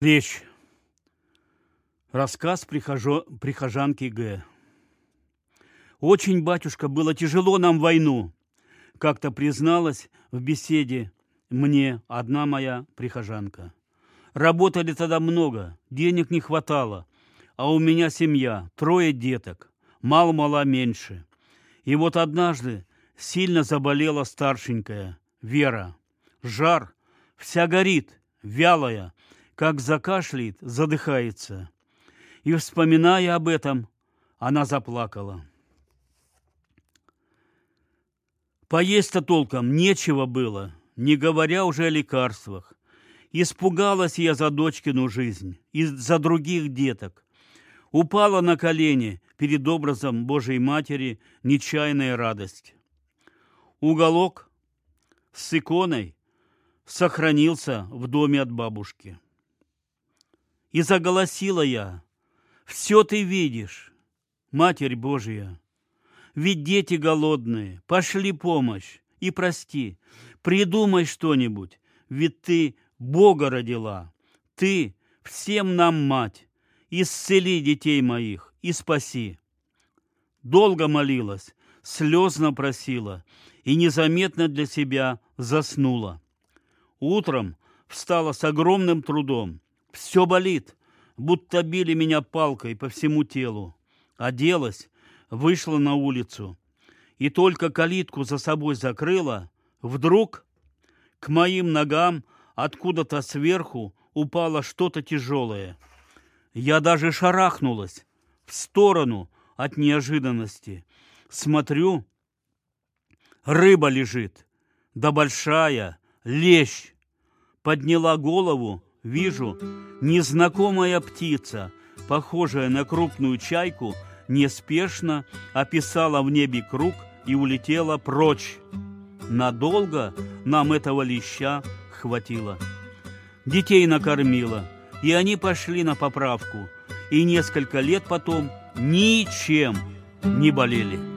Речь. Рассказ прихожо... прихожанки Г. Очень, батюшка, было тяжело нам войну. Как-то призналась в беседе мне одна моя прихожанка. Работали тогда много, денег не хватало, а у меня семья, трое деток, мало-мало меньше. И вот однажды сильно заболела старшенькая, Вера. Жар, вся горит, вялая, как закашляет, задыхается. И, вспоминая об этом, она заплакала. Поесть-то толком нечего было, не говоря уже о лекарствах. Испугалась я за дочкину жизнь и за других деток. Упала на колени перед образом Божьей Матери нечаянная радость. Уголок с иконой сохранился в доме от бабушки. И заголосила я, «Все ты видишь, Матерь Божья, ведь дети голодные, пошли помощь и прости, придумай что-нибудь, ведь ты Бога родила, ты всем нам мать, исцели детей моих и спаси». Долго молилась, слезно просила и незаметно для себя заснула. Утром встала с огромным трудом. Все болит, будто били меня палкой по всему телу. Оделась, вышла на улицу и только калитку за собой закрыла, вдруг к моим ногам откуда-то сверху упало что-то тяжелое. Я даже шарахнулась в сторону от неожиданности. Смотрю, рыба лежит, да большая, лещ. Подняла голову, вижу, незнакомая птица, похожая на крупную чайку, неспешно описала в небе круг и улетела прочь. Надолго нам этого леща хватило. Детей накормила, и они пошли на поправку, и несколько лет потом ничем не болели.